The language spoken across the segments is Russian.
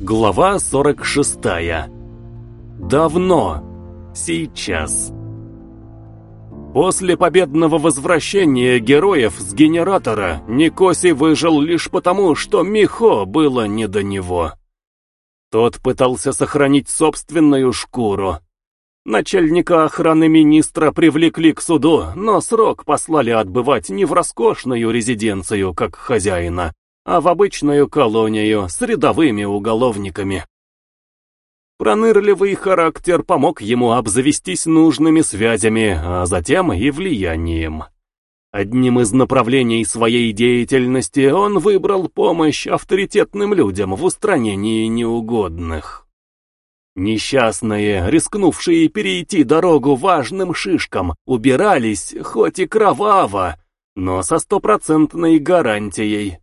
Глава 46. Давно. Сейчас. После победного возвращения героев с генератора Никоси выжил лишь потому, что Михо было не до него. Тот пытался сохранить собственную шкуру. Начальника охраны министра привлекли к суду, но срок послали отбывать не в роскошную резиденцию, как хозяина, а в обычную колонию с рядовыми уголовниками. Пронырливый характер помог ему обзавестись нужными связями, а затем и влиянием. Одним из направлений своей деятельности он выбрал помощь авторитетным людям в устранении неугодных. Несчастные, рискнувшие перейти дорогу важным шишкам, убирались, хоть и кроваво, но со стопроцентной гарантией.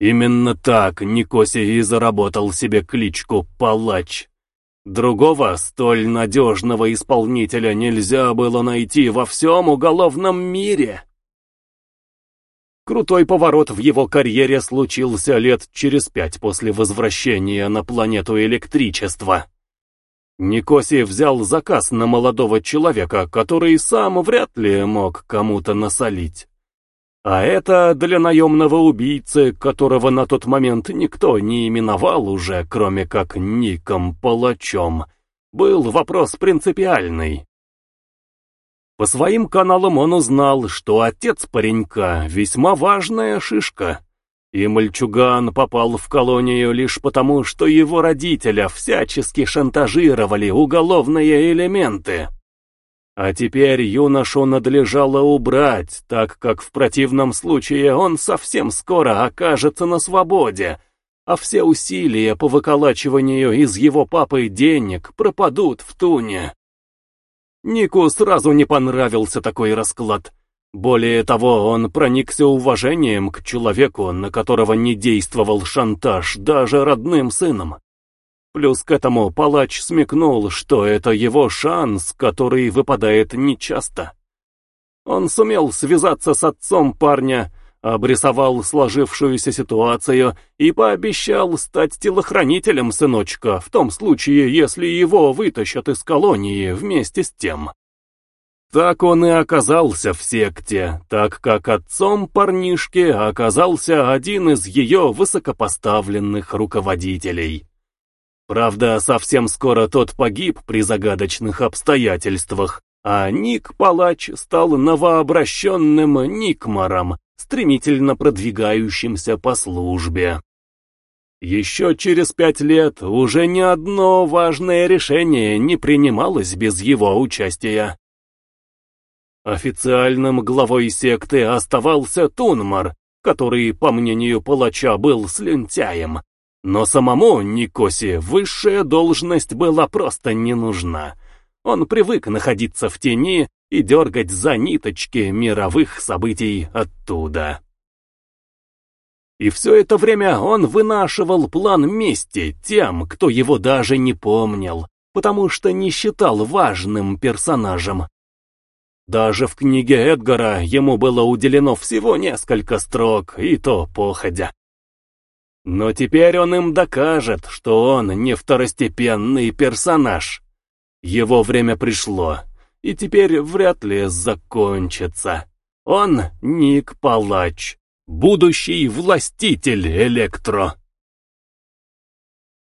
Именно так Никоси и заработал себе кличку «Палач». Другого столь надежного исполнителя нельзя было найти во всем уголовном мире. Крутой поворот в его карьере случился лет через пять после возвращения на планету электричества. Никоси взял заказ на молодого человека, который сам вряд ли мог кому-то насолить. А это для наемного убийцы, которого на тот момент никто не именовал уже, кроме как Ником Палачом, был вопрос принципиальный. По своим каналам он узнал, что отец паренька весьма важная шишка, и мальчуган попал в колонию лишь потому, что его родителя всячески шантажировали уголовные элементы. А теперь юношу надлежало убрать, так как в противном случае он совсем скоро окажется на свободе, а все усилия по выколачиванию из его папы денег пропадут в туне. Нику сразу не понравился такой расклад. Более того, он проникся уважением к человеку, на которого не действовал шантаж даже родным сыном. Плюс к этому палач смекнул, что это его шанс, который выпадает нечасто. Он сумел связаться с отцом парня, обрисовал сложившуюся ситуацию и пообещал стать телохранителем сыночка в том случае, если его вытащат из колонии вместе с тем. Так он и оказался в секте, так как отцом парнишки оказался один из ее высокопоставленных руководителей. Правда, совсем скоро тот погиб при загадочных обстоятельствах, а Ник Палач стал новообращенным Никмаром, стремительно продвигающимся по службе. Еще через пять лет уже ни одно важное решение не принималось без его участия. Официальным главой секты оставался Тунмар, который, по мнению палача, был слюнтяем, но самому Никоси высшая должность была просто не нужна. Он привык находиться в тени и дергать за ниточки мировых событий оттуда. И все это время он вынашивал план мести тем, кто его даже не помнил, потому что не считал важным персонажем. Даже в книге Эдгара ему было уделено всего несколько строк, и то походя. Но теперь он им докажет, что он не второстепенный персонаж. Его время пришло, и теперь вряд ли закончится. Он Ник Палач, будущий властитель Электро.